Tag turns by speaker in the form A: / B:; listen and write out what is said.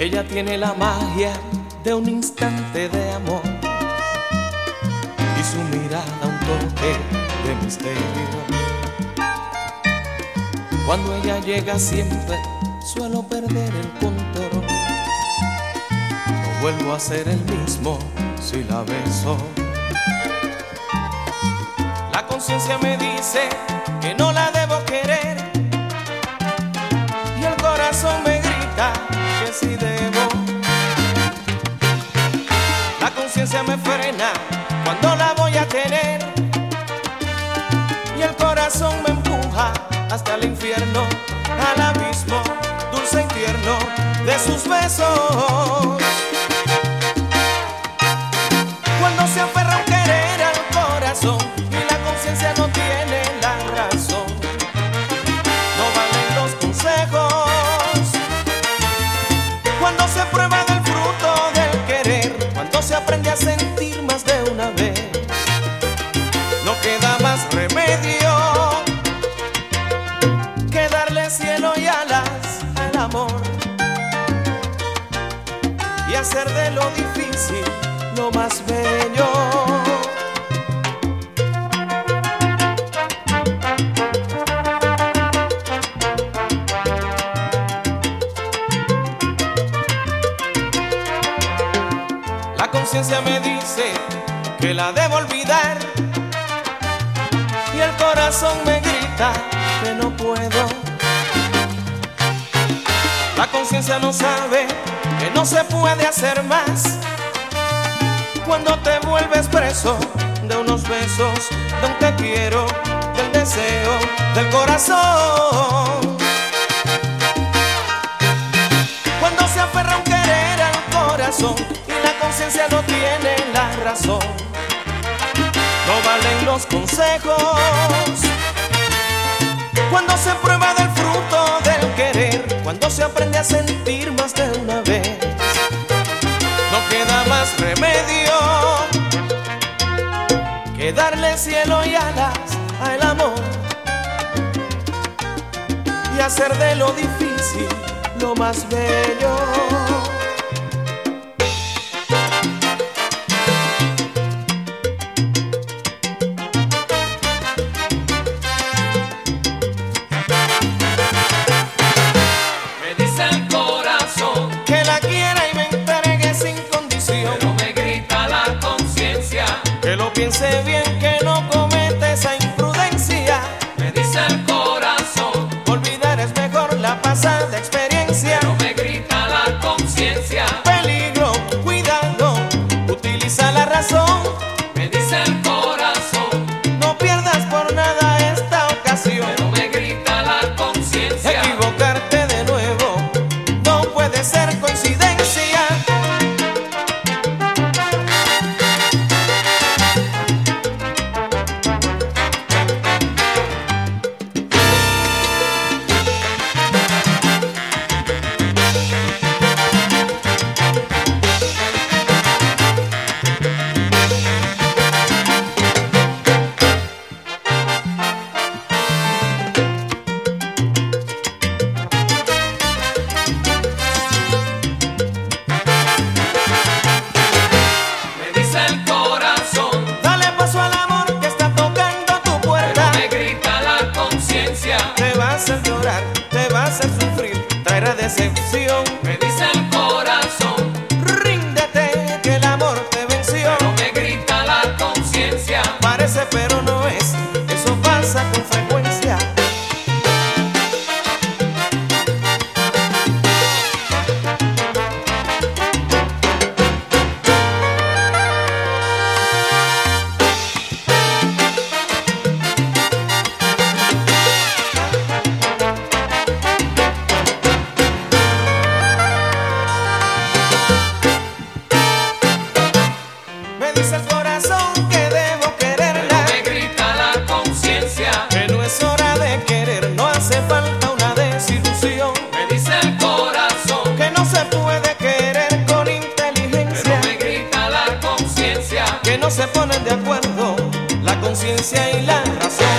A: Ella tiene la magia de un instante de amor y su mirada un toque de misterio. Cuando ella llega siempre suelo perder el control. No vuelvo a ser el mismo si la beso. La conciencia me dice que no la debo querer y el corazón me grita que sí debo. Conciencia me frena cuando la voy a tener y el corazón me empuja hasta el infierno, al abismo dulce y tierno de sus besos. Cuando se aferra un querer al corazón y la conciencia no tiene la razón, no valen los consejos. Cuando se prueba hacer de lo difícil lo más bello. La conciencia me dice que la debo olvidar y el corazón me grita que no puedo. La conciencia no sabe no se puede hacer más cuando te vuelves preso de unos besos, de un te quiero, del deseo, del corazón. Cuando se aferra un querer al corazón y la conciencia no tiene la razón, no valen los consejos. Cuando se prueba del fruto del querer, cuando se aprende a sentir más de una vez, que darle cielo y alas al amor y hacer de lo difícil lo más bello.
B: Me dice
A: serve decepción. Me
B: dicen
A: que no
B: se
A: ponen de acuerdo la
B: conciencia
A: y la razón.